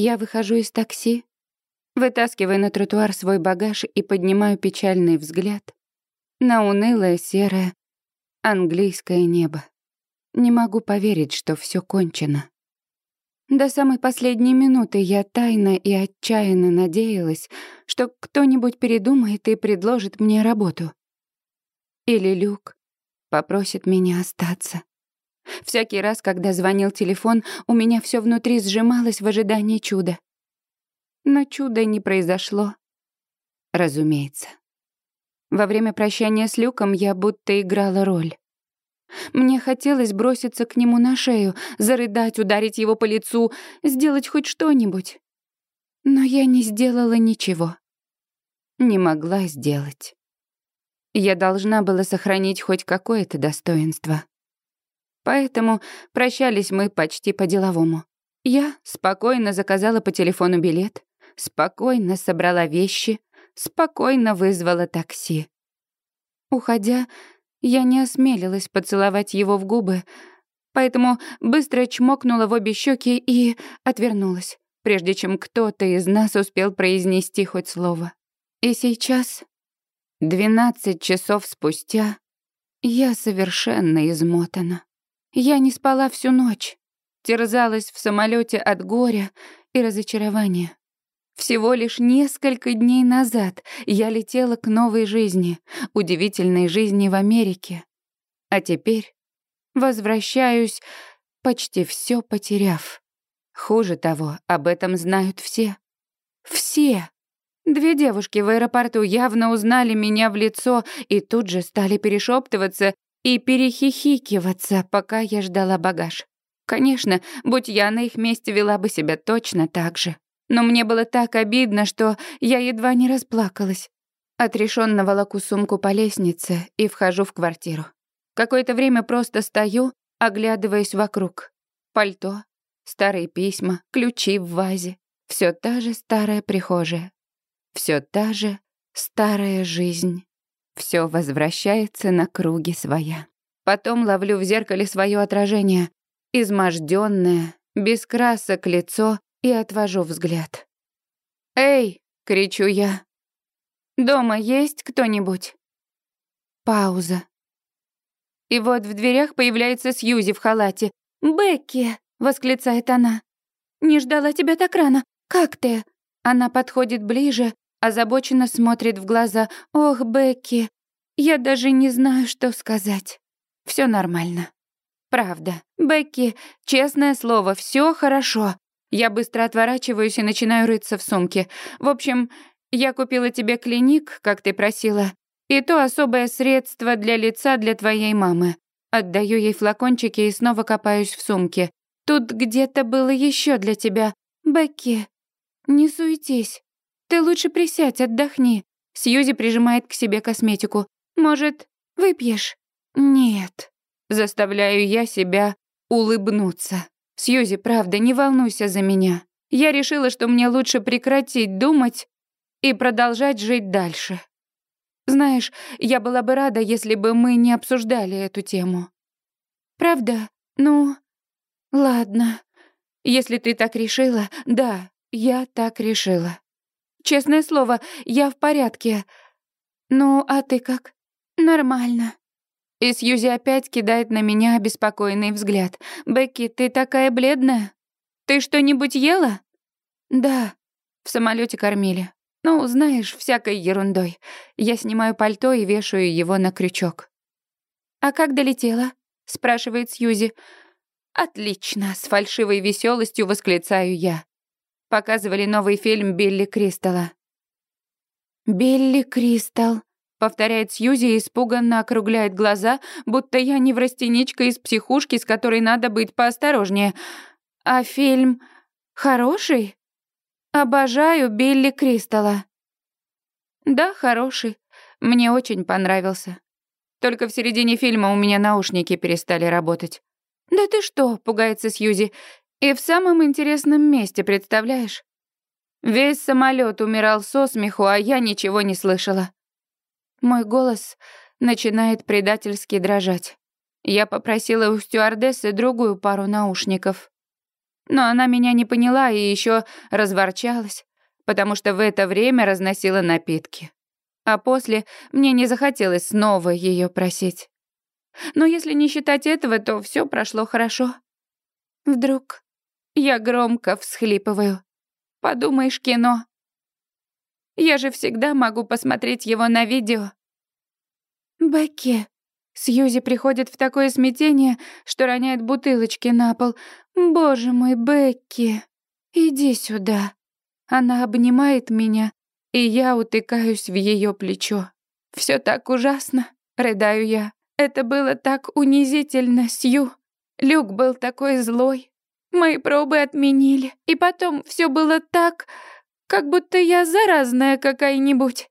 Я выхожу из такси, вытаскиваю на тротуар свой багаж и поднимаю печальный взгляд на унылое серое английское небо. Не могу поверить, что все кончено. До самой последней минуты я тайно и отчаянно надеялась, что кто-нибудь передумает и предложит мне работу. Или Люк попросит меня остаться. Всякий раз, когда звонил телефон, у меня все внутри сжималось в ожидании чуда. Но чуда не произошло. Разумеется. Во время прощания с Люком я будто играла роль. Мне хотелось броситься к нему на шею, зарыдать, ударить его по лицу, сделать хоть что-нибудь. Но я не сделала ничего. Не могла сделать. Я должна была сохранить хоть какое-то достоинство. Поэтому прощались мы почти по-деловому. Я спокойно заказала по телефону билет, спокойно собрала вещи, спокойно вызвала такси. Уходя, я не осмелилась поцеловать его в губы, поэтому быстро чмокнула в обе щеки и отвернулась, прежде чем кто-то из нас успел произнести хоть слово. И сейчас, двенадцать часов спустя, я совершенно измотана. Я не спала всю ночь, терзалась в самолете от горя и разочарования. Всего лишь несколько дней назад я летела к новой жизни, удивительной жизни в Америке. А теперь возвращаюсь, почти все потеряв. Хуже того, об этом знают все. Все. Две девушки в аэропорту явно узнали меня в лицо и тут же стали перешептываться и перехихикиваться, пока я ждала багаж. Конечно, будь я на их месте, вела бы себя точно так же. Но мне было так обидно, что я едва не расплакалась. Отрешённо волоку сумку по лестнице и вхожу в квартиру. Какое-то время просто стою, оглядываясь вокруг. Пальто, старые письма, ключи в вазе. Всё та же старая прихожая. Всё та же старая жизнь. Всё возвращается на круги своя. Потом ловлю в зеркале своё отражение. Измождённое, без красок лицо и отвожу взгляд. «Эй!» — кричу я. «Дома есть кто-нибудь?» Пауза. И вот в дверях появляется Сьюзи в халате. «Бекки!» — восклицает она. «Не ждала тебя так рано. Как ты?» Она подходит ближе, озабоченно смотрит в глаза. «Ох, Бекки, я даже не знаю, что сказать. Все нормально. Правда. Бекки, честное слово, все хорошо. Я быстро отворачиваюсь и начинаю рыться в сумке. В общем, я купила тебе клиник, как ты просила, и то особое средство для лица для твоей мамы. Отдаю ей флакончики и снова копаюсь в сумке. Тут где-то было еще для тебя. Бекки, не суетись. Ты лучше присядь, отдохни. Сьюзи прижимает к себе косметику. Может, выпьешь? Нет. Заставляю я себя улыбнуться. Сьюзи, правда, не волнуйся за меня. Я решила, что мне лучше прекратить думать и продолжать жить дальше. Знаешь, я была бы рада, если бы мы не обсуждали эту тему. Правда? Ну, ладно. Если ты так решила, да, я так решила. Честное слово, я в порядке. Ну, а ты как? Нормально. И Сьюзи опять кидает на меня обеспокоенный взгляд. «Бекки, ты такая бледная? Ты что-нибудь ела?» «Да, в самолете кормили. Ну, знаешь, всякой ерундой. Я снимаю пальто и вешаю его на крючок». «А как долетела?» — спрашивает Сьюзи. «Отлично!» — с фальшивой веселостью восклицаю я. Показывали новый фильм Билли Кристалла. «Билли Кристалл», Повторяет Сьюзи и испуганно округляет глаза, будто я не врастеничка из психушки, с которой надо быть поосторожнее. А фильм хороший? Обожаю Билли Кристалла. Да, хороший. Мне очень понравился. Только в середине фильма у меня наушники перестали работать. «Да ты что?» — пугается Сьюзи. «И в самом интересном месте, представляешь?» Весь самолет умирал со смеху, а я ничего не слышала. Мой голос начинает предательски дрожать. Я попросила у стюардессы другую пару наушников. Но она меня не поняла и еще разворчалась, потому что в это время разносила напитки. А после мне не захотелось снова ее просить. Но если не считать этого, то все прошло хорошо. Вдруг я громко всхлипываю. Подумаешь, кино. Я же всегда могу посмотреть его на видео. Бекки. Сьюзи приходит в такое смятение, что роняет бутылочки на пол. Боже мой, Бекки, иди сюда. Она обнимает меня, и я утыкаюсь в ее плечо. Все так ужасно, рыдаю я. Это было так унизительно, Сью. Люк был такой злой. Мои пробы отменили. И потом все было так, как будто я заразная какая-нибудь.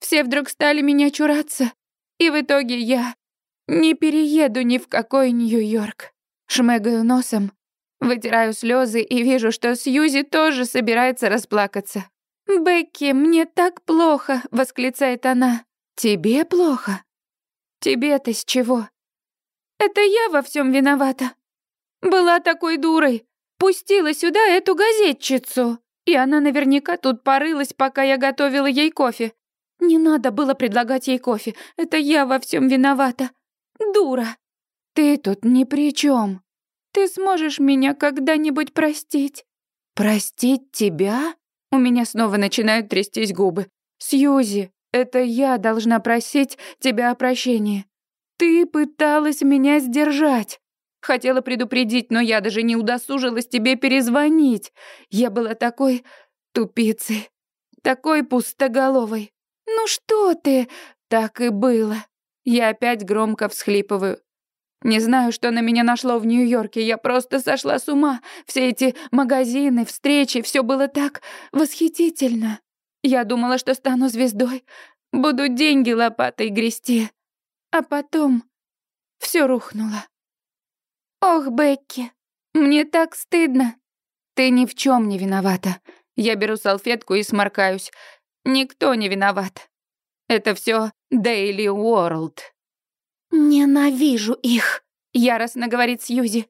Все вдруг стали меня чураться. И в итоге я не перееду ни в какой Нью-Йорк. Шмыгаю носом, вытираю слезы и вижу, что Сьюзи тоже собирается расплакаться. «Бекки, мне так плохо!» — восклицает она. «Тебе плохо? Тебе-то с чего?» «Это я во всем виновата. Была такой дурой. Пустила сюда эту газетчицу. И она наверняка тут порылась, пока я готовила ей кофе. Не надо было предлагать ей кофе. Это я во всем виновата. Дура. Ты тут ни при чем. Ты сможешь меня когда-нибудь простить? Простить тебя? У меня снова начинают трястись губы. Сьюзи, это я должна просить тебя о прощении. Ты пыталась меня сдержать. Хотела предупредить, но я даже не удосужилась тебе перезвонить. Я была такой тупицей, такой пустоголовой. Ну что ты? Так и было. Я опять громко всхлипываю. Не знаю, что на меня нашло в Нью-Йорке, я просто сошла с ума. Все эти магазины, встречи, все было так восхитительно. Я думала, что стану звездой, буду деньги лопатой грести. А потом все рухнуло. Ох, Бекки, мне так стыдно. Ты ни в чем не виновата. Я беру салфетку и сморкаюсь. Никто не виноват. Это все Daily World. Ненавижу их, яростно говорит Сьюзи.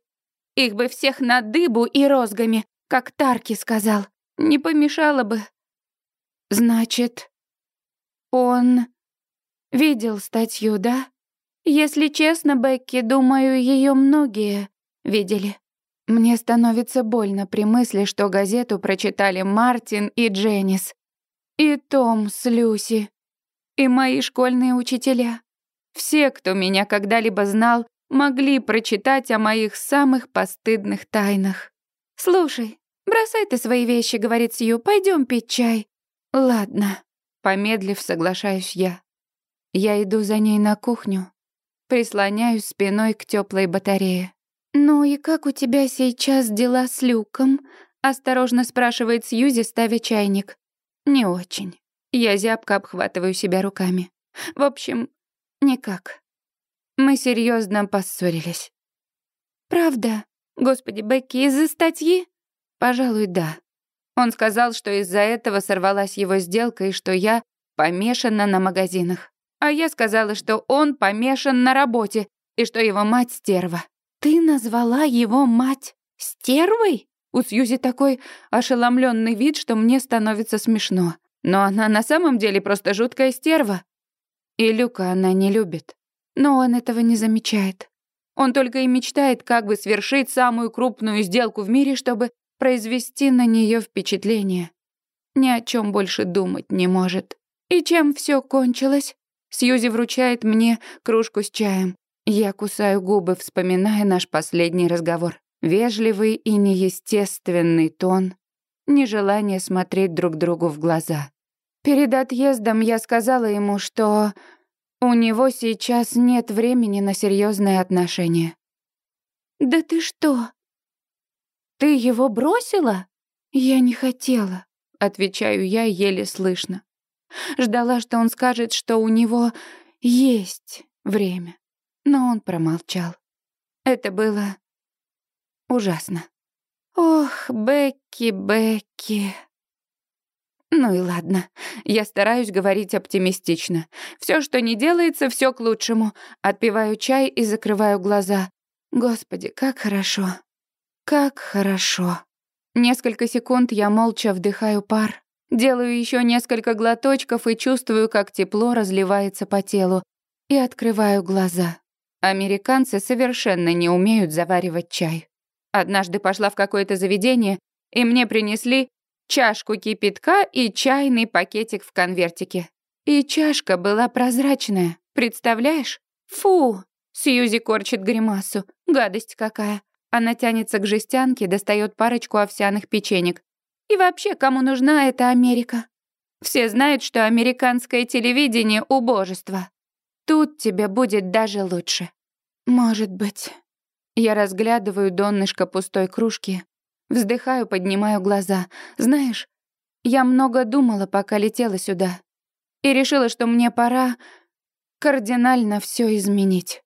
Их бы всех на дыбу и розгами, как Тарки сказал. Не помешало бы. Значит, он видел статью, да? Если честно, Бекки, думаю, ее многие видели. Мне становится больно при мысли, что газету прочитали Мартин и Дженнис, и Том с Люси, и мои школьные учителя. Все, кто меня когда-либо знал, могли прочитать о моих самых постыдных тайнах. «Слушай, бросай ты свои вещи», — говорит Сью, — «пойдём пить чай». «Ладно», — помедлив, соглашаюсь я. Я иду за ней на кухню, прислоняюсь спиной к теплой батарее. «Ну и как у тебя сейчас дела с Люком?» — осторожно спрашивает Сьюзи, ставя чайник. «Не очень». Я зябко обхватываю себя руками. В общем, никак. Мы серьезно поссорились. «Правда? Господи, Бекки, из-за статьи?» «Пожалуй, да». Он сказал, что из-за этого сорвалась его сделка и что я помешана на магазинах. А я сказала, что он помешан на работе и что его мать стерва. Ты назвала его мать стервой? У Сьюзи такой ошеломленный вид, что мне становится смешно. Но она на самом деле просто жуткая стерва. И Люка она не любит. Но он этого не замечает. Он только и мечтает, как бы свершить самую крупную сделку в мире, чтобы произвести на нее впечатление. Ни о чем больше думать не может. И чем все кончилось? Сьюзи вручает мне кружку с чаем. Я кусаю губы, вспоминая наш последний разговор. Вежливый и неестественный тон, нежелание смотреть друг другу в глаза. Перед отъездом я сказала ему, что у него сейчас нет времени на серьезные отношения. «Да ты что? Ты его бросила?» «Я не хотела», — отвечаю я еле слышно. Ждала, что он скажет, что у него есть время. Но он промолчал. Это было ужасно. Ох, Бекки, Бекки. Ну и ладно. Я стараюсь говорить оптимистично. Все, что не делается, все к лучшему. Отпиваю чай и закрываю глаза. Господи, как хорошо. Как хорошо. Несколько секунд я молча вдыхаю пар, делаю еще несколько глоточков и чувствую, как тепло разливается по телу, и открываю глаза. Американцы совершенно не умеют заваривать чай. Однажды пошла в какое-то заведение, и мне принесли чашку кипятка и чайный пакетик в конвертике. И чашка была прозрачная, представляешь? Фу! Сьюзи корчит гримасу. Гадость какая. Она тянется к жестянке, достает парочку овсяных печенек. И вообще, кому нужна эта Америка? Все знают, что американское телевидение — убожество. Тут тебе будет даже лучше. Может быть. Я разглядываю донышко пустой кружки, вздыхаю, поднимаю глаза. Знаешь, я много думала, пока летела сюда, и решила, что мне пора кардинально все изменить.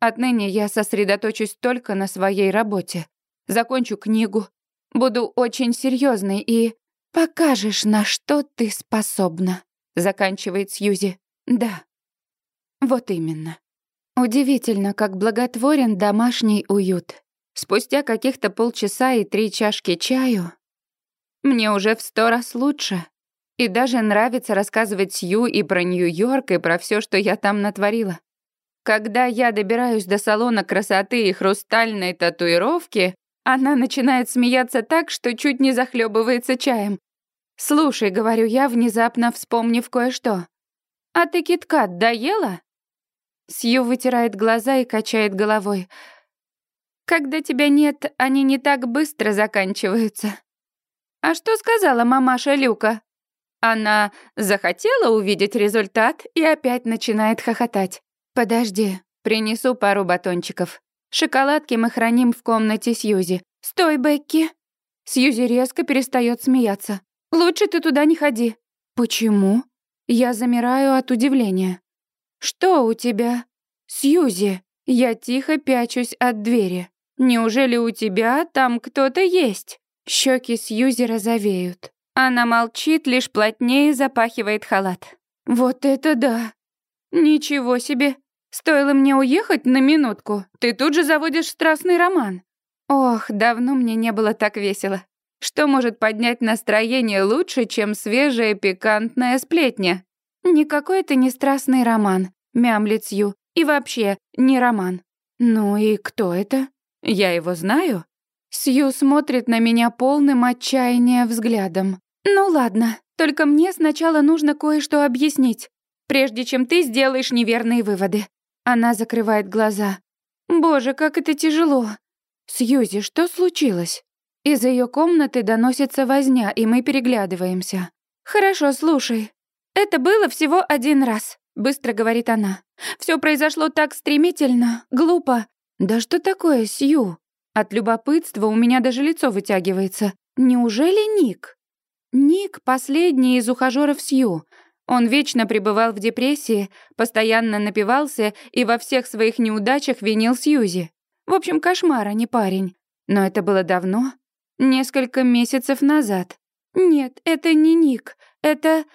Отныне я сосредоточусь только на своей работе. Закончу книгу, буду очень серьезной и покажешь, на что ты способна, заканчивает Сьюзи. Да. Вот именно. Удивительно, как благотворен домашний уют. Спустя каких-то полчаса и три чашки чаю мне уже в сто раз лучше. И даже нравится рассказывать Сью и про Нью-Йорк, и про все, что я там натворила. Когда я добираюсь до салона красоты и хрустальной татуировки, она начинает смеяться так, что чуть не захлебывается чаем. «Слушай», — говорю я, внезапно вспомнив кое-что. «А ты киткат доела?» Сью вытирает глаза и качает головой. «Когда тебя нет, они не так быстро заканчиваются». «А что сказала мамаша Люка?» Она захотела увидеть результат и опять начинает хохотать. «Подожди, принесу пару батончиков. Шоколадки мы храним в комнате Сьюзи. Стой, Бекки!» Сьюзи резко перестает смеяться. «Лучше ты туда не ходи». «Почему?» Я замираю от удивления. «Что у тебя?» «Сьюзи!» Я тихо пячусь от двери. «Неужели у тебя там кто-то есть?» Щеки Сьюзи розовеют. Она молчит, лишь плотнее запахивает халат. «Вот это да! Ничего себе! Стоило мне уехать на минутку, ты тут же заводишь страстный роман. Ох, давно мне не было так весело. Что может поднять настроение лучше, чем свежая пикантная сплетня? Никакой это не страстный роман, мямлит Сью. И вообще, не роман. Ну и кто это? Я его знаю? Сью смотрит на меня полным отчаяния взглядом. Ну ладно, только мне сначала нужно кое-что объяснить, прежде чем ты сделаешь неверные выводы. Она закрывает глаза. Боже, как это тяжело. Сьюзи, что случилось? Из ее комнаты доносится возня, и мы переглядываемся. Хорошо, слушай. Это было всего один раз, быстро говорит она. Все произошло так стремительно, глупо. Да что такое, Сью? От любопытства у меня даже лицо вытягивается. Неужели Ник? Ник — последний из ухажёров Сью. Он вечно пребывал в депрессии, постоянно напивался и во всех своих неудачах винил Сьюзи. В общем, кошмар, а не парень. Но это было давно, несколько месяцев назад. Нет, это не Ник, это...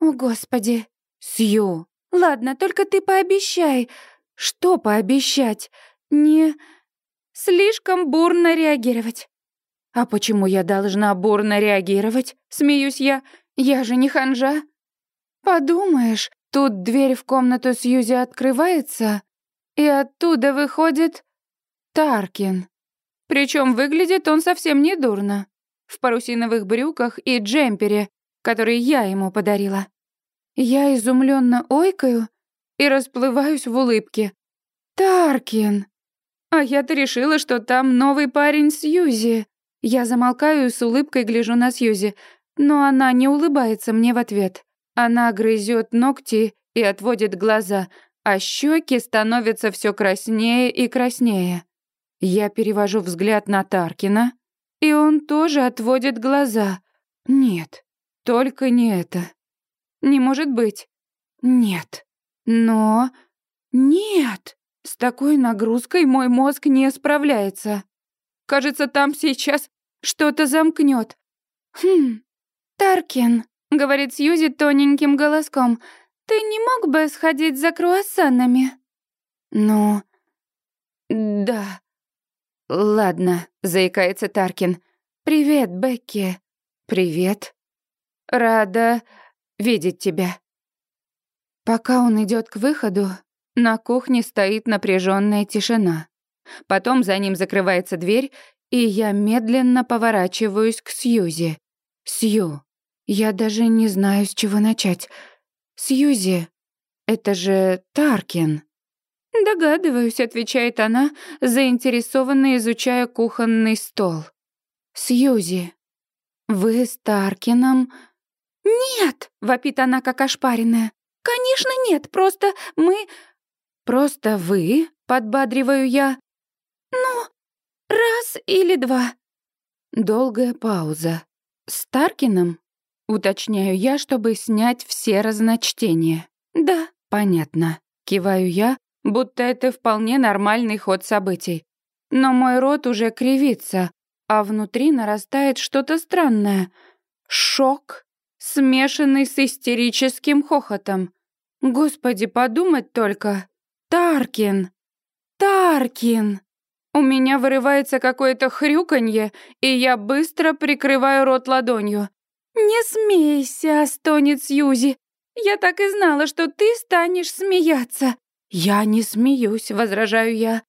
О, Господи. Сью. Ладно, только ты пообещай. Что пообещать? Не... Слишком бурно реагировать. А почему я должна бурно реагировать? Смеюсь я. Я же не ханжа. Подумаешь, тут дверь в комнату Сьюзи открывается, и оттуда выходит Таркин. Причем выглядит он совсем не дурно. В парусиновых брюках и джемпере, который я ему подарила. Я изумленно ойкаю и расплываюсь в улыбке. Таркин! А я-то решила, что там новый парень Сьюзи. Я замолкаю и с улыбкой гляжу на Сьюзи, но она не улыбается мне в ответ. Она грызет ногти и отводит глаза, а щеки становятся все краснее и краснее. Я перевожу взгляд на Таркина, и он тоже отводит глаза. Нет, только не это. Не может быть. Нет. Но... Нет! С такой нагрузкой мой мозг не справляется. Кажется, там сейчас что-то замкнет. Хм, Таркин, — говорит Сьюзи тоненьким голоском. «Ты не мог бы сходить за круассанами?» «Ну...» «Да...» «Ладно», — заикается Таркин. «Привет, Бекки». «Привет. Рада видеть тебя». Пока он идет к выходу, на кухне стоит напряженная тишина. Потом за ним закрывается дверь, и я медленно поворачиваюсь к Сьюзи. «Сью, я даже не знаю, с чего начать. Сьюзи, это же Таркин». «Догадываюсь», — отвечает она, заинтересованно изучая кухонный стол. «Сьюзи, вы с Таркином...» «Нет!» — вопит она, как ошпаренная. «Конечно нет, просто мы...» «Просто вы?» — подбадриваю я. «Ну, раз или два». Долгая пауза. «С Таркином?» — уточняю я, чтобы снять все разночтения. «Да». «Понятно». Киваю я, будто это вполне нормальный ход событий. Но мой рот уже кривится, а внутри нарастает что-то странное. Шок, смешанный с истерическим хохотом. Господи, подумать только. Таркин! Таркин! У меня вырывается какое-то хрюканье, и я быстро прикрываю рот ладонью. «Не смейся», — стонет Сьюзи. «Я так и знала, что ты станешь смеяться». «Я не смеюсь», — возражаю я.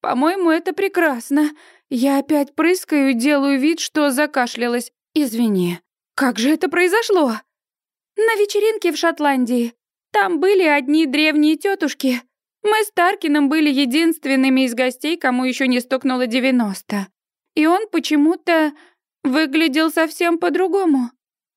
«По-моему, это прекрасно. Я опять прыскаю делаю вид, что закашлялась. Извини. Как же это произошло?» «На вечеринке в Шотландии. Там были одни древние тетушки. Мы с Таркином были единственными из гостей, кому еще не стукнуло девяносто. И он почему-то выглядел совсем по-другому.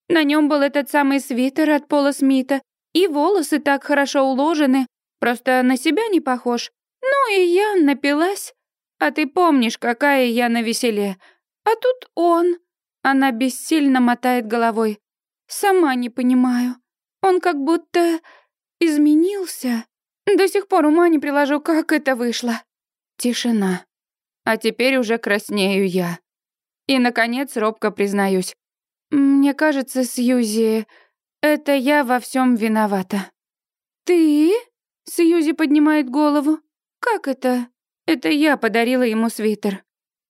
На нем был этот самый свитер от Пола Смита, и волосы так хорошо уложены, просто на себя не похож. Ну и я напилась. А ты помнишь, какая я на веселе. А тут он. Она бессильно мотает головой. Сама не понимаю. Он как будто изменился. До сих пор ума не приложу, как это вышло. Тишина. А теперь уже краснею я. И, наконец, робко признаюсь. Мне кажется, Сьюзи, это я во всем виновата. Ты? Сьюзи поднимает голову. Как это? Это я подарила ему свитер.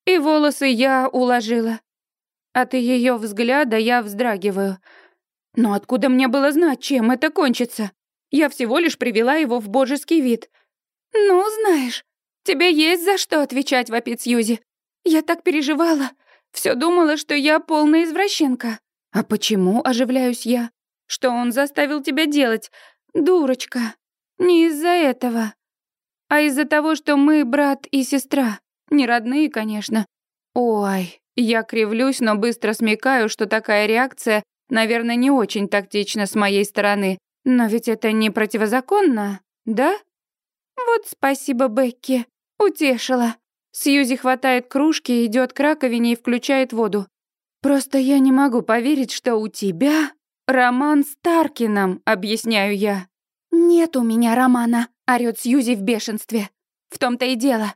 И волосы я уложила. От ее взгляда я вздрагиваю. Но откуда мне было знать, чем это кончится? Я всего лишь привела его в божеский вид. Ну, знаешь, тебе есть за что отвечать, вопит Сьюзи. Я так переживала. Все думала, что я полная извращенка. А почему, оживляюсь я? Что он заставил тебя делать? Дурочка. Не из-за этого. А из-за того, что мы брат и сестра. Не родные, конечно. Ой, я кривлюсь, но быстро смекаю, что такая реакция, наверное, не очень тактична с моей стороны. Но ведь это не противозаконно, да? Вот спасибо, Бекки. Утешила. Сьюзи хватает кружки, идет к раковине и включает воду. Просто я не могу поверить, что у тебя роман с Таркином, объясняю я. Нет у меня романа, орёт Сьюзи в бешенстве. В том-то и дело.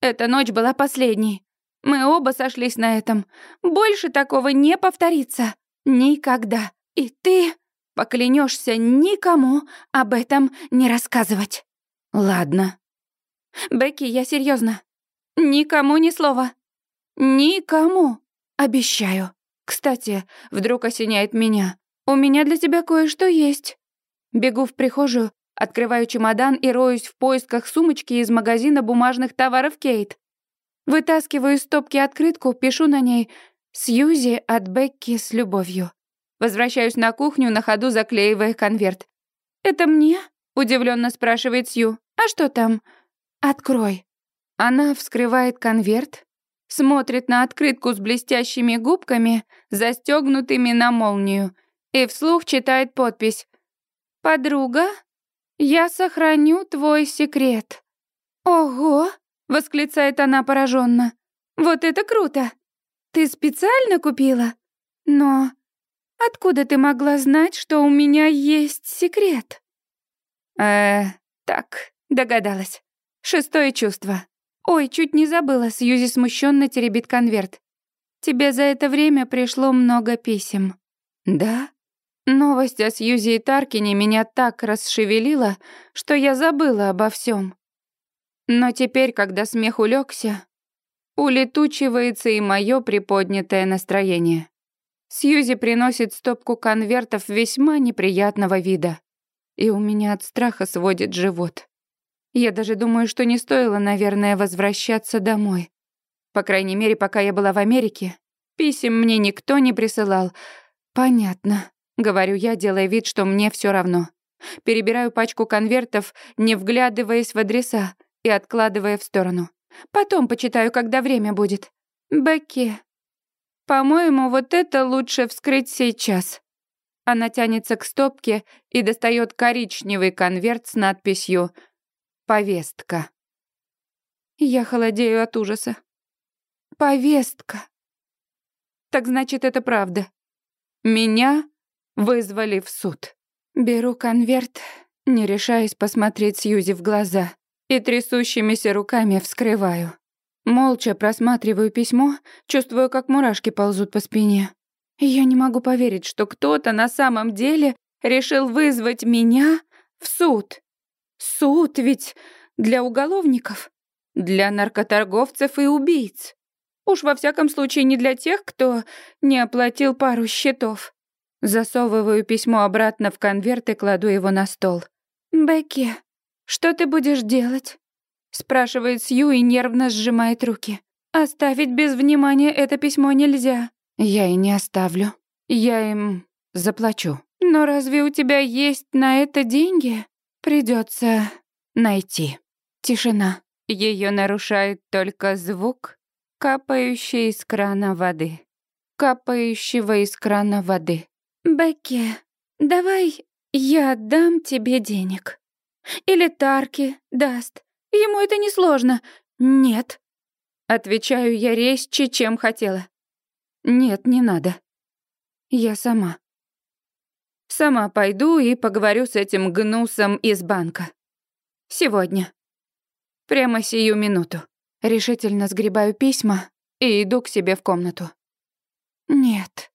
Эта ночь была последней. Мы оба сошлись на этом. Больше такого не повторится. Никогда. И ты Поклянешься никому об этом не рассказывать. Ладно. Бекки, я серьезно. Никому ни слова. Никому. Обещаю. Кстати, вдруг осеняет меня. У меня для тебя кое-что есть. Бегу в прихожую, открываю чемодан и роюсь в поисках сумочки из магазина бумажных товаров Кейт. Вытаскиваю из стопки открытку, пишу на ней «Сьюзи от Бекки с любовью». Возвращаюсь на кухню, на ходу заклеивая конверт. «Это мне?» — удивленно спрашивает Сью. «А что там?» «Открой». Она вскрывает конверт, смотрит на открытку с блестящими губками, застегнутыми на молнию, и вслух читает подпись. «Подруга, я сохраню твой секрет». «Ого!» — восклицает она пораженно. «Вот это круто! Ты специально купила? Но Откуда ты могла знать, что у меня есть секрет? Э, так, догадалась. Шестое чувство. Ой, чуть не забыла, Сьюзи смущенно теребит конверт. Тебе за это время пришло много писем. Да? Новость о Сьюзи и Таркине меня так расшевелила, что я забыла обо всем. Но теперь, когда смех улегся, улетучивается и мое приподнятое настроение. Сьюзи приносит стопку конвертов весьма неприятного вида. И у меня от страха сводит живот. Я даже думаю, что не стоило, наверное, возвращаться домой. По крайней мере, пока я была в Америке. Писем мне никто не присылал. Понятно, говорю я, делая вид, что мне все равно. Перебираю пачку конвертов, не вглядываясь в адреса и откладывая в сторону. Потом почитаю, когда время будет. Бекки, по-моему, вот это лучше вскрыть сейчас. Она тянется к стопке и достает коричневый конверт с надписью «Повестка». Я холодею от ужаса. Повестка. Так значит, это правда. Меня вызвали в суд. Беру конверт, не решаясь посмотреть Сьюзи в глаза, и трясущимися руками вскрываю. Молча просматриваю письмо, чувствую, как мурашки ползут по спине. Я не могу поверить, что кто-то на самом деле решил вызвать меня в суд. Суд ведь для уголовников, для наркоторговцев и убийц. Уж во всяком случае не для тех, кто не оплатил пару счетов. Засовываю письмо обратно в конверт и кладу его на стол. «Бекки, что ты будешь делать?» спрашивает Сью и нервно сжимает руки. Оставить без внимания это письмо нельзя. Я и не оставлю. Я им заплачу. Но разве у тебя есть на это деньги? Придется найти. Тишина. Ее нарушает только звук, капающий из крана воды. Капающего из крана воды. Бекки, давай я дам тебе денег. Или Тарки даст. Ему это несложно. Нет. Отвечаю я резче, чем хотела. Нет, не надо. Я сама. Сама пойду и поговорю с этим гнусом из банка. Сегодня. Прямо сию минуту. Решительно сгребаю письма и иду к себе в комнату. Нет.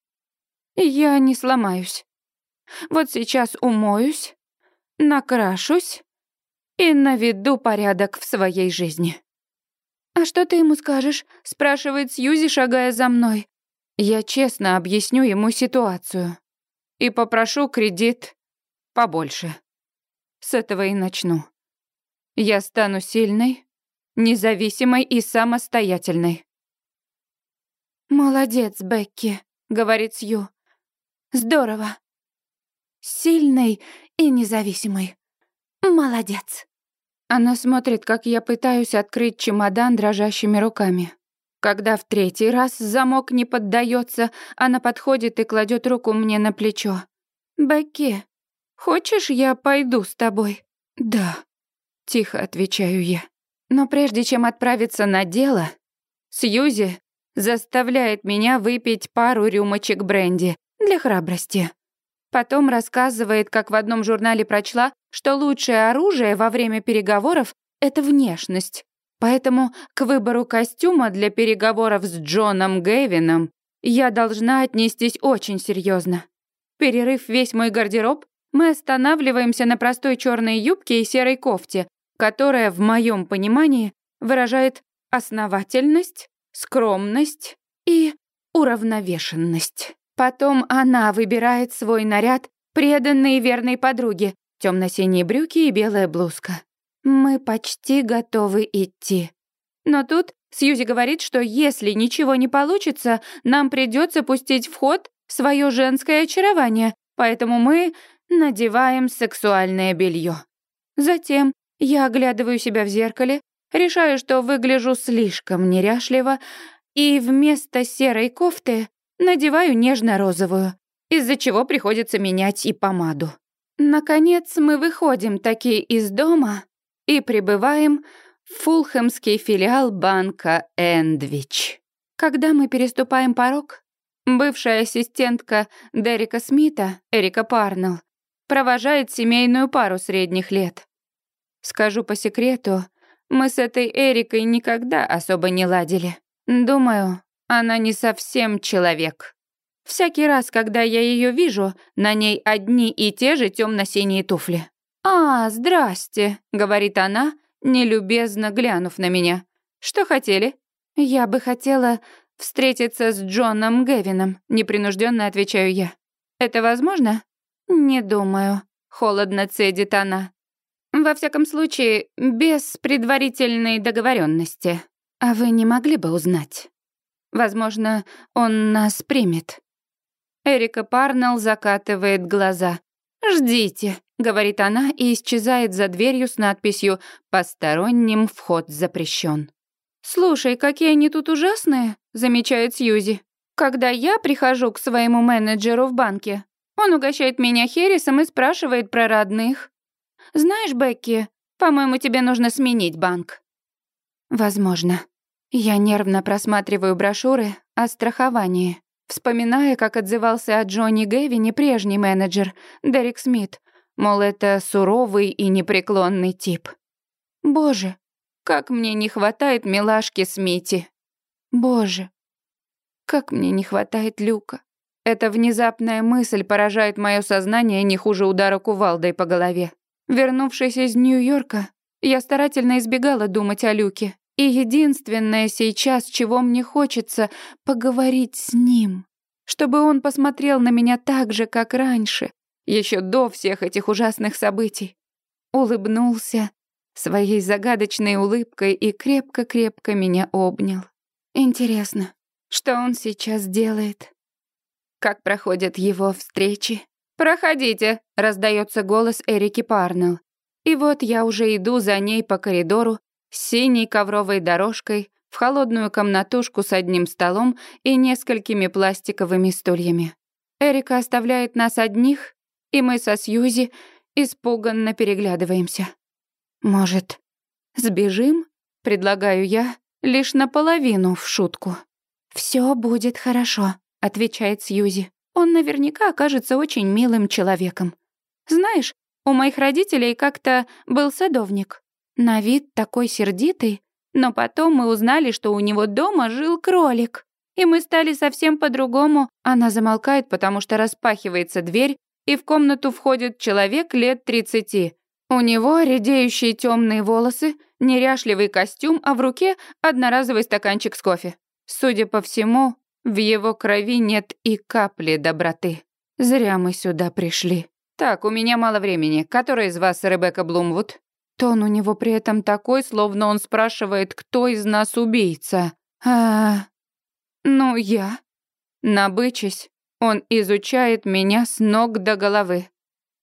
Я не сломаюсь. Вот сейчас умоюсь, накрашусь и наведу порядок в своей жизни. «А что ты ему скажешь?» — спрашивает Сьюзи, шагая за мной. Я честно объясню ему ситуацию. И попрошу кредит побольше. С этого и начну. Я стану сильной, независимой и самостоятельной. «Молодец, Бекки», — говорит Сью. «Здорово. Сильной и независимой. Молодец». Она смотрит, как я пытаюсь открыть чемодан дрожащими руками. Когда в третий раз замок не поддается, она подходит и кладет руку мне на плечо. «Бекки, хочешь, я пойду с тобой?» «Да», — тихо отвечаю я. Но прежде чем отправиться на дело, Сьюзи заставляет меня выпить пару рюмочек бренди для храбрости. Потом рассказывает, как в одном журнале прочла, что лучшее оружие во время переговоров — это внешность. Поэтому к выбору костюма для переговоров с Джоном Гэвином я должна отнестись очень серьезно. Перерыв весь мой гардероб, мы останавливаемся на простой черной юбке и серой кофте, которая, в моем понимании, выражает основательность, скромность и уравновешенность. Потом она выбирает свой наряд преданной и верной подруге, темно-синие брюки и белая блузка. Мы почти готовы идти. Но тут Сьюзи говорит, что если ничего не получится, нам придется пустить в ход свое женское очарование, поэтому мы надеваем сексуальное белье. Затем я оглядываю себя в зеркале, решаю, что выгляжу слишком неряшливо, и вместо серой кофты надеваю нежно-розовую, из-за чего приходится менять и помаду. Наконец мы выходим такие из дома и прибываем в фулхэмский филиал банка «Эндвич». Когда мы переступаем порог, бывшая ассистентка Дерека Смита, Эрика Парнелл, провожает семейную пару средних лет. Скажу по секрету, мы с этой Эрикой никогда особо не ладили. Думаю, она не совсем человек. Всякий раз, когда я ее вижу, на ней одни и те же темно-синие туфли. «А, здрасте», — говорит она, нелюбезно глянув на меня. «Что хотели?» Я бы хотела встретиться с Джоном Гевином, непринужденно отвечаю я. Это возможно? Не думаю, холодно цедит она. Во всяком случае, без предварительной договоренности. А вы не могли бы узнать? Возможно, он нас примет. Эрика Парнелл закатывает глаза. «Ждите», — говорит она и исчезает за дверью с надписью «Посторонним вход запрещен». «Слушай, какие они тут ужасные», — замечает Сьюзи. «Когда я прихожу к своему менеджеру в банке, он угощает меня хересом и спрашивает про родных. Знаешь, Бекки, по-моему, тебе нужно сменить банк». «Возможно». Я нервно просматриваю брошюры о страховании, вспоминая, как отзывался о Джонни Гэвине прежний менеджер, Дерек Смит, мол, это суровый и непреклонный тип. Боже, как мне не хватает милашки Смити. Боже, как мне не хватает Люка. Эта внезапная мысль поражает мое сознание не хуже удара кувалдой по голове. Вернувшись из Нью-Йорка, я старательно избегала думать о Люке. И единственное сейчас, чего мне хочется, поговорить с ним. Чтобы он посмотрел на меня так же, как раньше, еще до всех этих ужасных событий. Улыбнулся своей загадочной улыбкой и крепко-крепко меня обнял. Интересно, что он сейчас делает? Как проходят его встречи? «Проходите», — раздается голос Эрики Парнелл. И вот я уже иду за ней по коридору, с синей ковровой дорожкой в холодную комнатушку с одним столом и несколькими пластиковыми стульями. Эрика оставляет нас одних, и мы со Сьюзи испуганно переглядываемся. «Может, сбежим?» — предлагаю я, лишь наполовину в шутку. «Всё будет хорошо», — отвечает Сьюзи. «Он наверняка окажется очень милым человеком. Знаешь, у моих родителей как-то был садовник. На вид такой сердитый, но потом мы узнали, что у него дома жил кролик. И мы стали совсем по-другому. Она замолкает, потому что распахивается дверь, и в комнату входит человек лет тридцати. У него редеющие темные волосы, неряшливый костюм, а в руке одноразовый стаканчик с кофе. Судя по всему, в его крови нет и капли доброты. Зря мы сюда пришли. Так, у меня мало времени. Которая из вас Ребекка Блумвуд? Тон у него при этом такой, словно он спрашивает, кто из нас убийца. А, ну я. Набычась, он изучает меня с ног до головы.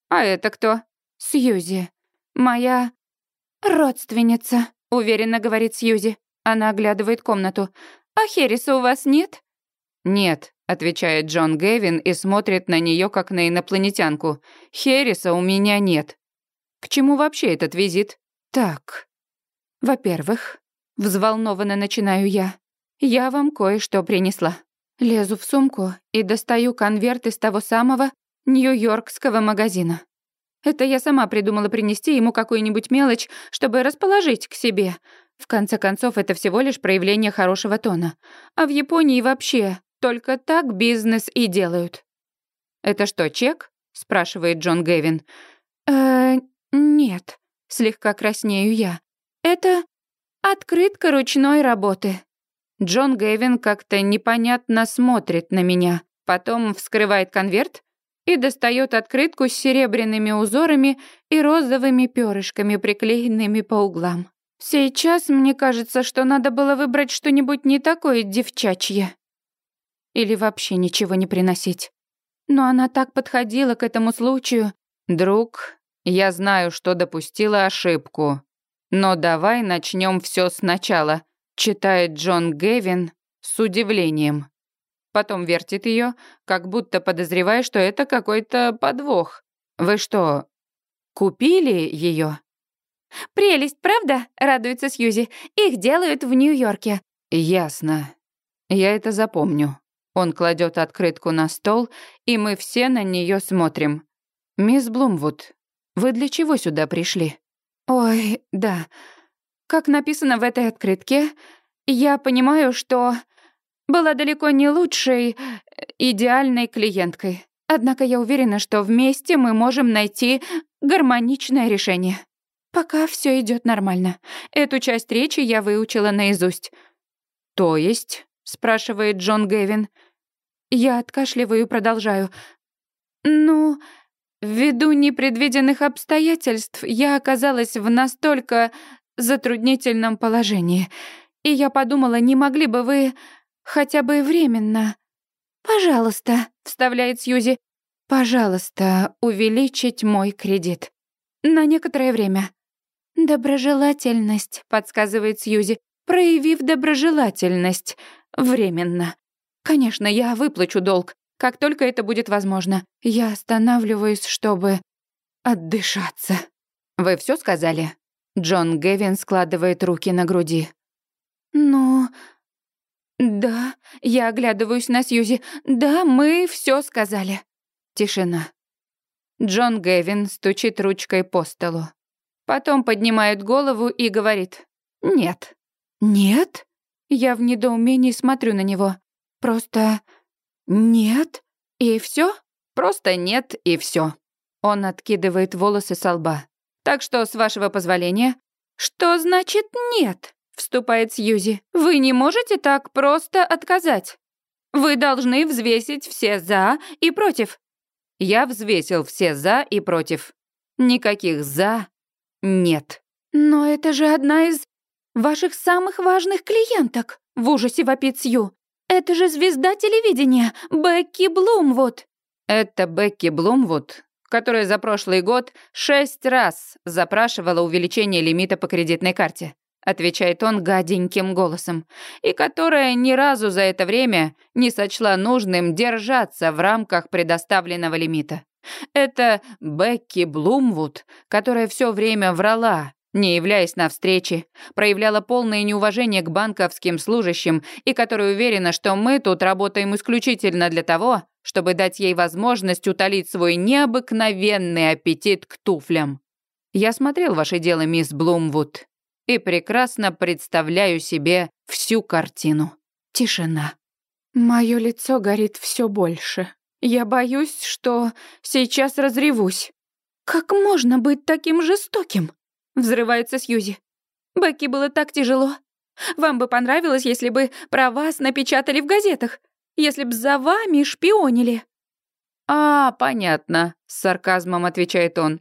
А это кто? Сьюзи. Моя родственница, уверенно говорит Сьюзи. Она оглядывает комнату. А Херриса у вас нет? Нет, отвечает Джон Гэвин и смотрит на нее как на инопланетянку. Херриса у меня нет. К чему вообще этот визит? Так. Во-первых, взволнованно начинаю я. Я вам кое-что принесла. Лезу в сумку и достаю конверт из того самого нью-йоркского магазина. Это я сама придумала принести ему какую-нибудь мелочь, чтобы расположить к себе. В конце концов, это всего лишь проявление хорошего тона. А в Японии вообще только так бизнес и делают. «Это что, чек?» — спрашивает Джон Гэвин. «Э, «Нет», — слегка краснею я. «Это открытка ручной работы». Джон Гэвин как-то непонятно смотрит на меня, потом вскрывает конверт и достает открытку с серебряными узорами и розовыми перышками, приклеенными по углам. Сейчас мне кажется, что надо было выбрать что-нибудь не такое девчачье. Или вообще ничего не приносить. Но она так подходила к этому случаю. Друг, я знаю, что допустила ошибку. Но давай начнем все сначала, читает Джон Гэвин с удивлением. Потом вертит ее, как будто подозревая, что это какой-то подвох. Вы что, купили ее? Прелесть, правда? радуется Сьюзи. Их делают в Нью-Йорке. Ясно. Я это запомню. Он кладет открытку на стол, и мы все на нее смотрим. Мисс Блумвуд, вы для чего сюда пришли? Ой, да. Как написано в этой открытке, я понимаю, что была далеко не лучшей, идеальной клиенткой. Однако я уверена, что вместе мы можем найти гармоничное решение. Пока все идет нормально. Эту часть речи я выучила наизусть. «То есть?» — спрашивает Джон Гэвин. Я откашливаю и продолжаю. «Ну, ввиду непредвиденных обстоятельств я оказалась в настолько затруднительном положении, и я подумала, не могли бы вы хотя бы временно...» «Пожалуйста», — вставляет Сьюзи, «пожалуйста, увеличить мой кредит. На некоторое время». «Доброжелательность», — подсказывает Сьюзи, проявив доброжелательность. Временно. Конечно, я выплачу долг, как только это будет возможно. Я останавливаюсь, чтобы отдышаться. Вы все сказали? Джон Гэвин складывает руки на груди. Ну, да, я оглядываюсь на Сьюзи. Да, мы все сказали. Тишина. Джон Гэвин стучит ручкой по столу. Потом поднимает голову и говорит «Нет». «Нет?» Я в недоумении смотрю на него. «Просто нет? И все? Просто нет и все. Он откидывает волосы со лба. «Так что, с вашего позволения...» «Что значит нет?» — вступает Сьюзи. «Вы не можете так просто отказать. Вы должны взвесить все «за» и «против». Я взвесил все «за» и «против». Никаких «за» нет. «Но это же одна из ваших самых важных клиенток», — в ужасе вопит Сью. «Это же звезда телевидения, Бекки Блумвуд». Это Бекки Блумвуд, которая за прошлый год шесть раз запрашивала увеличение лимита по кредитной карте, отвечает он гаденьким голосом, и которая ни разу за это время не сочла нужным держаться в рамках предоставленного лимита. Это Бекки Блумвуд, которая все время врала, не являясь на встречи, проявляла полное неуважение к банковским служащим и которая уверена, что мы тут работаем исключительно для того, чтобы дать ей возможность утолить свой необыкновенный аппетит к туфлям. Я смотрел ваше дело, мисс Блумвуд, и прекрасно представляю себе всю картину. Тишина. Мое лицо горит все больше. Я боюсь, что сейчас разревусь. Как можно быть таким жестоким? Взрывается Сьюзи. Бекки было так тяжело. Вам бы понравилось, если бы про вас напечатали в газетах, если б за вами шпионили. А, понятно, с сарказмом отвечает он.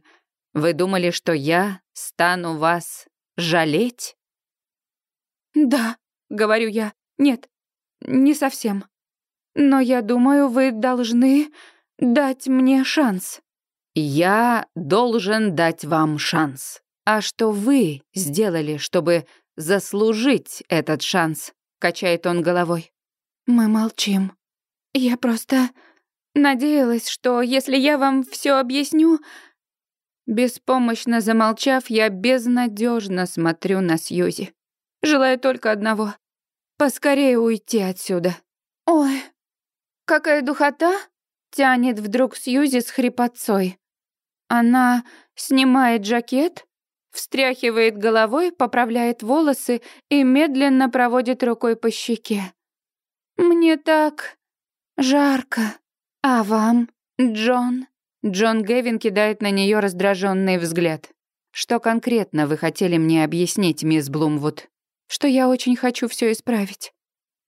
Вы думали, что я стану вас жалеть? Да, говорю я. Нет, не совсем. Но я думаю, вы должны дать мне шанс. Я должен дать вам шанс. «А что вы сделали, чтобы заслужить этот шанс?» — качает он головой. «Мы молчим. Я просто надеялась, что если я вам все объясню...» Беспомощно замолчав, я безнадежно смотрю на Сьюзи. Желаю только одного — поскорее уйти отсюда. «Ой, какая духота!» — тянет вдруг Сьюзи с хрипотцой. Она снимает жакет, встряхивает головой, поправляет волосы и медленно проводит рукой по щеке. «Мне так жарко. А вам, Джон?» Джон Гевин кидает на нее раздраженный взгляд. «Что конкретно вы хотели мне объяснить, мисс Блумвуд?» «Что я очень хочу все исправить».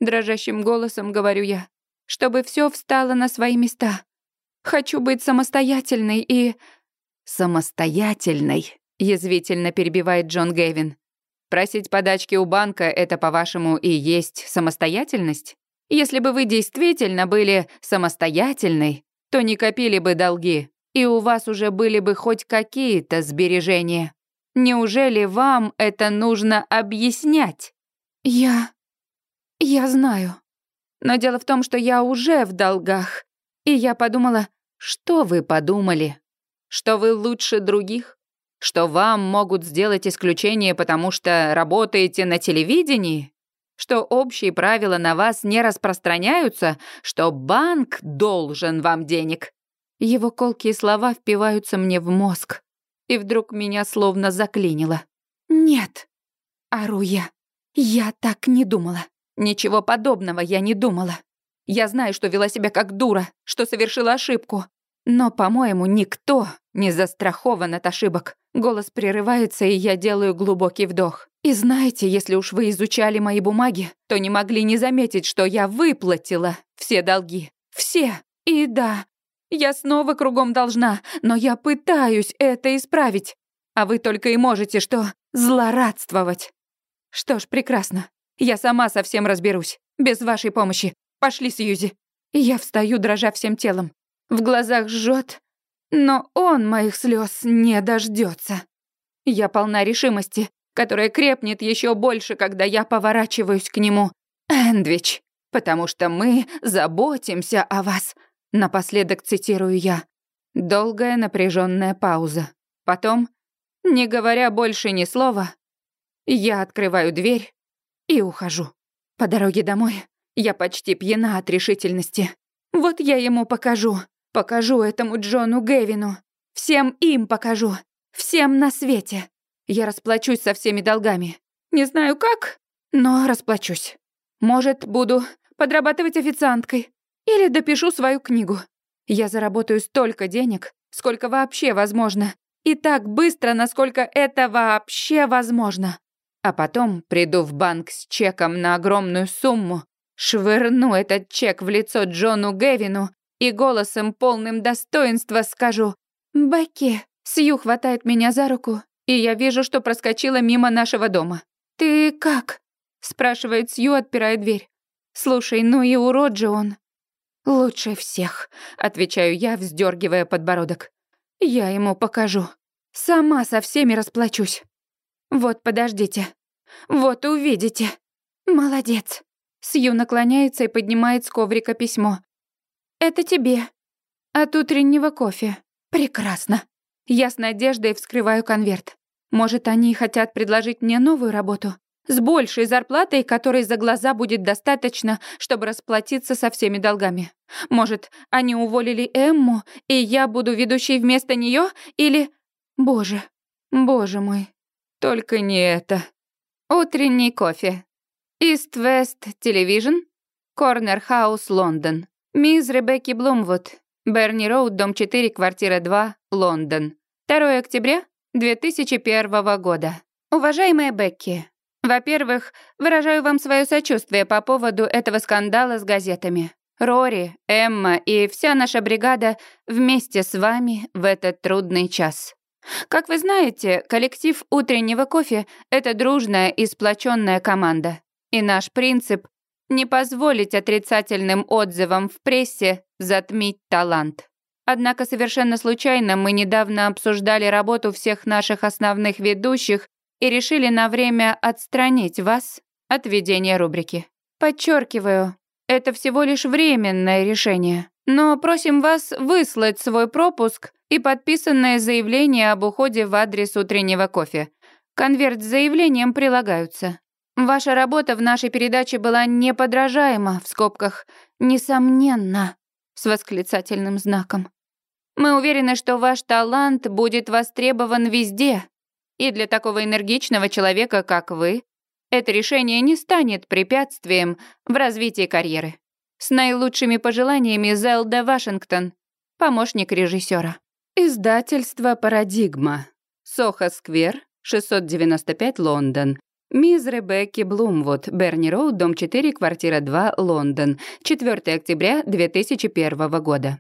Дрожащим голосом говорю я, чтобы все встало на свои места. Хочу быть самостоятельной и... Самостоятельной язвительно перебивает Джон Гэвин. Просить подачки у банка — это, по-вашему, и есть самостоятельность? Если бы вы действительно были самостоятельной, то не копили бы долги, и у вас уже были бы хоть какие-то сбережения. Неужели вам это нужно объяснять? Я... я знаю. Но дело в том, что я уже в долгах. И я подумала, что вы подумали? Что вы лучше других? Что вам могут сделать исключение, потому что работаете на телевидении? Что общие правила на вас не распространяются? Что банк должен вам денег?» Его колкие слова впиваются мне в мозг. И вдруг меня словно заклинило. «Нет!» — ору я. «Я так не думала. Ничего подобного я не думала. Я знаю, что вела себя как дура, что совершила ошибку. Но, по-моему, никто не застрахован от ошибок. Голос прерывается, и я делаю глубокий вдох. И знаете, если уж вы изучали мои бумаги, то не могли не заметить, что я выплатила все долги. Все. И да, я снова кругом должна, но я пытаюсь это исправить. А вы только и можете что злорадствовать. Что ж, прекрасно. Я сама совсем разберусь. Без вашей помощи. Пошли, Сьюзи. Я встаю, дрожа всем телом. В глазах жжет, но он моих слез не дождется. Я полна решимости, которая крепнет еще больше, когда я поворачиваюсь к нему. Эндвич, потому что мы заботимся о вас. Напоследок цитирую я. Долгая напряженная пауза. Потом, не говоря больше ни слова, я открываю дверь и ухожу. По дороге домой я почти пьяна от решительности. Вот я ему покажу. Покажу этому Джону Гевину. Всем им покажу. Всем на свете. Я расплачусь со всеми долгами. Не знаю как, но расплачусь. Может, буду подрабатывать официанткой. Или допишу свою книгу. Я заработаю столько денег, сколько вообще возможно. И так быстро, насколько это вообще возможно. А потом приду в банк с чеком на огромную сумму, швырну этот чек в лицо Джону Гевину и голосом полным достоинства скажу «Бекки». Сью хватает меня за руку, и я вижу, что проскочила мимо нашего дома. «Ты как?» — спрашивает Сью, отпирая дверь. «Слушай, ну и урод же он». «Лучше всех», — отвечаю я, вздергивая подбородок. «Я ему покажу. Сама со всеми расплачусь». «Вот, подождите. Вот увидите. Молодец». Сью наклоняется и поднимает с коврика письмо. «Это тебе. От утреннего кофе. Прекрасно». Я с надеждой вскрываю конверт. Может, они хотят предложить мне новую работу? С большей зарплатой, которой за глаза будет достаточно, чтобы расплатиться со всеми долгами. Может, они уволили Эмму, и я буду ведущей вместо нее, или... Боже, боже мой, только не это. Утренний кофе. West Television, Corner House, Лондон. Мисс Ребекки Блумвуд, Берни Роуд, дом 4, квартира 2, Лондон. 2 октября 2001 года. Уважаемая Бекки, во-первых, выражаю вам свое сочувствие по поводу этого скандала с газетами. Рори, Эмма и вся наша бригада вместе с вами в этот трудный час. Как вы знаете, коллектив утреннего кофе — это дружная и сплоченная команда. И наш принцип — не позволить отрицательным отзывам в прессе затмить талант. Однако совершенно случайно мы недавно обсуждали работу всех наших основных ведущих и решили на время отстранить вас от ведения рубрики. Подчеркиваю, это всего лишь временное решение, но просим вас выслать свой пропуск и подписанное заявление об уходе в адрес утреннего кофе. Конверт с заявлением прилагаются. Ваша работа в нашей передаче была неподражаема, в скобках, несомненно, с восклицательным знаком. Мы уверены, что ваш талант будет востребован везде, и для такого энергичного человека, как вы, это решение не станет препятствием в развитии карьеры. С наилучшими пожеланиями Зелда Вашингтон, помощник режиссера. Издательство «Парадигма». Сохо-сквер, 695, Лондон. Мисс Ребекки Блумвуд, Берни Роуд, дом 4, квартира 2, Лондон. 4 октября 2001 года.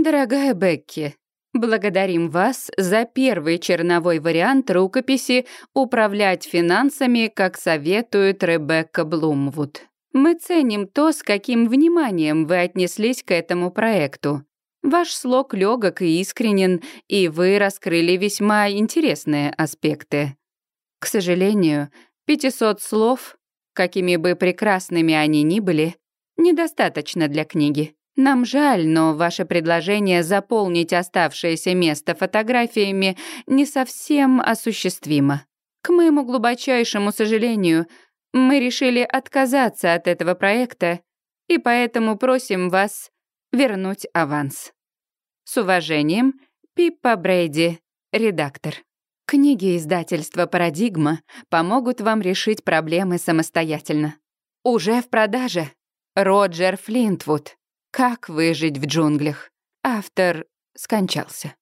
Дорогая Бекки, Благодарим вас за первый черновой вариант рукописи «Управлять финансами, как советует Ребекка Блумвуд». Мы ценим то, с каким вниманием вы отнеслись к этому проекту. Ваш слог легок и искренен, и вы раскрыли весьма интересные аспекты. К сожалению, 500 слов, какими бы прекрасными они ни были, недостаточно для книги. Нам жаль, но ваше предложение заполнить оставшееся место фотографиями не совсем осуществимо. К моему глубочайшему сожалению, мы решили отказаться от этого проекта, и поэтому просим вас вернуть аванс. С уважением, Пиппа Брейди, редактор. Книги издательства «Парадигма» помогут вам решить проблемы самостоятельно. Уже в продаже. Роджер Флинтвуд. Как выжить в джунглях? Автор скончался.